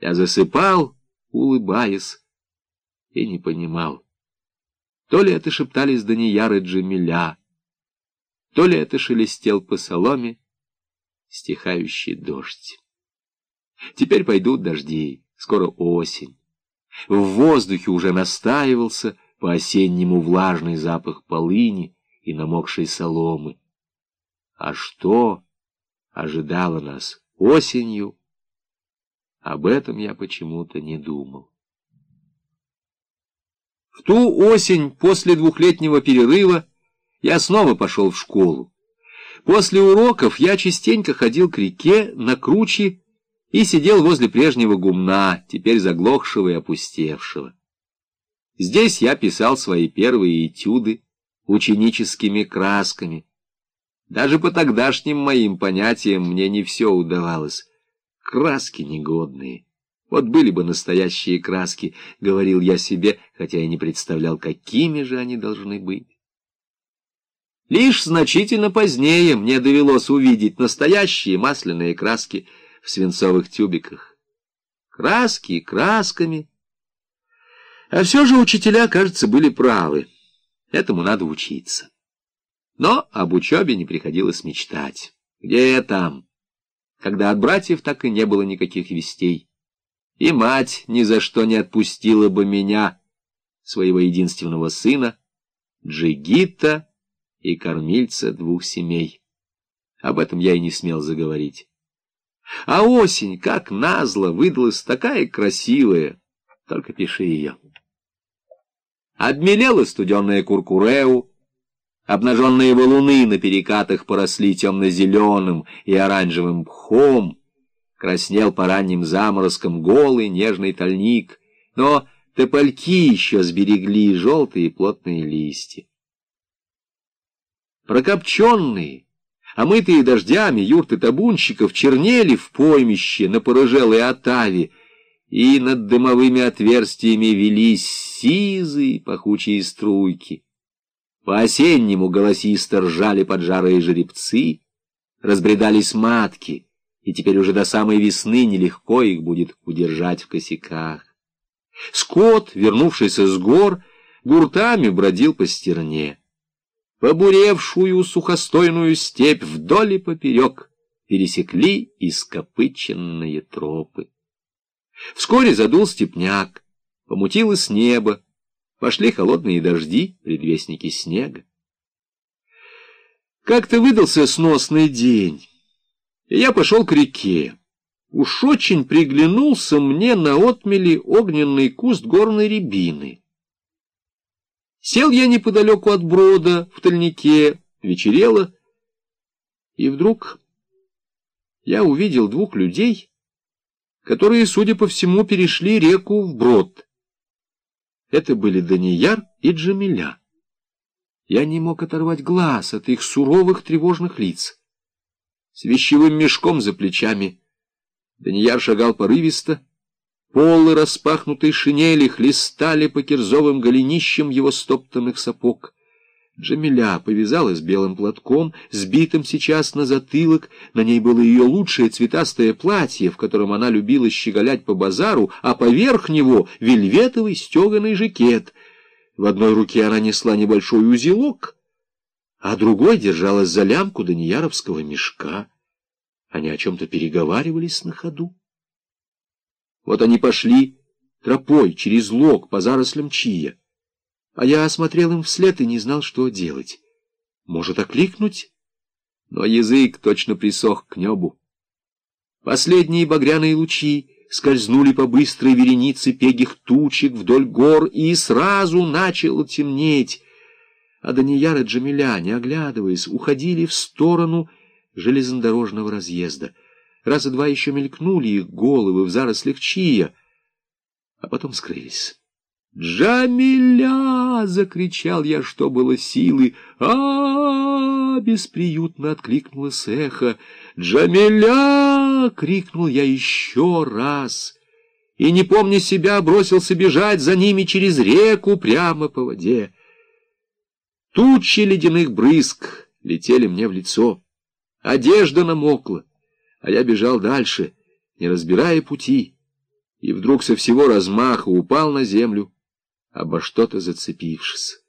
Я засыпал, улыбаясь, и не понимал. То ли это шептались Данияр и Джамиля, то ли это шелестел по соломе стихающий дождь. Теперь пойдут дожди, скоро осень. В воздухе уже настаивался по-осеннему влажный запах полыни и намокшей соломы. А что ожидало нас осенью, об этом я почему-то не думал. В ту осень после двухлетнего перерыва я снова пошел в школу. После уроков я частенько ходил к реке на круче и сидел возле прежнего гумна, теперь заглохшего и опустевшего. Здесь я писал свои первые этюды ученическими красками. Даже по тогдашним моим понятиям мне не все удавалось. Краски негодные. Вот были бы настоящие краски, — говорил я себе, хотя и не представлял, какими же они должны быть. Лишь значительно позднее мне довелось увидеть настоящие масляные краски в свинцовых тюбиках. Краски красками. А все же учителя, кажется, были правы. Этому надо учиться. Но об учебе не приходилось мечтать. Где там? Когда от братьев так и не было никаких вестей. И мать ни за что не отпустила бы меня, своего единственного сына, Джигита, и кормильца двух семей. Об этом я и не смел заговорить. А осень, как назло, выдалась такая красивая, только пиши ее. Обмелела студенная куркуреу, обнаженные валуны на перекатах поросли темно-зеленым и оранжевым пхом, краснел по ранним заморозкам голый нежный тальник, но топольки еще сберегли желтые плотные листья. Прокопченные, омытые дождями юрты табунщиков чернели в поймище на порыжелой отаве, и над дымовыми отверстиями велись сизые пахучие струйки. По-осеннему голосисто ржали поджарые жеребцы, разбредались матки, и теперь уже до самой весны нелегко их будет удержать в косяках. Скот, вернувшийся с гор, гуртами бродил по стерне побуревшую сухостойную степь вдоль и поперек пересекли ископыченные тропы. Вскоре задул степняк, помутилось небо, пошли холодные дожди, предвестники снега. Как-то выдался сносный день, и я пошел к реке. Уж очень приглянулся мне на отмели огненный куст горной рябины. Сел я неподалеку от брода, в тальнике, вечерело, и вдруг я увидел двух людей, которые, судя по всему, перешли реку в брод. Это были Данияр и Джамиля. Я не мог оторвать глаз от их суровых тревожных лиц. С вещевым мешком за плечами Данияр шагал порывисто, Полы распахнутой шинели хлестали по кирзовым голенищам его стоптанных сапог. Джамиля повязалась белым платком, сбитым сейчас на затылок. На ней было ее лучшее цветастое платье, в котором она любила щеголять по базару, а поверх него вельветовый стеганый жакет. В одной руке она несла небольшой узелок, а другой держалась за лямку данияровского мешка. Они о чем-то переговаривались на ходу. Вот они пошли тропой через лог по зарослям чия. А я осмотрел им вслед и не знал, что делать. Может, окликнуть? Но язык точно присох к небу. Последние багряные лучи скользнули по быстрой веренице пегих тучек вдоль гор, и сразу начало темнеть. А Данияр и Джамиля, не оглядываясь, уходили в сторону железнодорожного разъезда — Раза два еще мелькнули их головы в зарослях чия, а потом скрылись. «Джамиля!» — закричал я, что было силы. а, -а, -а бесприютно откликнулось эхо. «Джамиля!» — крикнул я еще раз. И, не помня себя, бросился бежать за ними через реку прямо по воде. Тучи ледяных брызг летели мне в лицо. Одежда намокла а я бежал дальше, не разбирая пути. и вдруг со всего размаха упал на землю, обо что-то зацепившись.